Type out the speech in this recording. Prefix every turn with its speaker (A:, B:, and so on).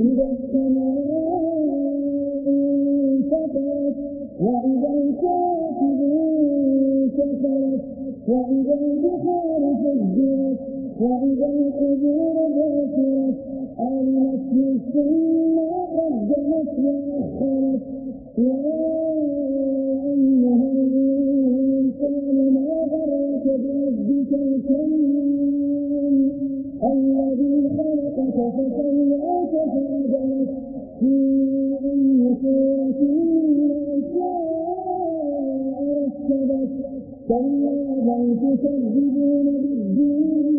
A: إذا السماء انفطرت وإذا الكواكب انتثرت وإذا البحار فجرت وإذا القبور ذاكرت علمت نفس ما قدمت وأخرت يا أيها الإنسان ما غرك بربك الكريم الذي خلقك فسواك فعدلك في أي صورة ما شاء ركبك كلا بل تكذبون بالدين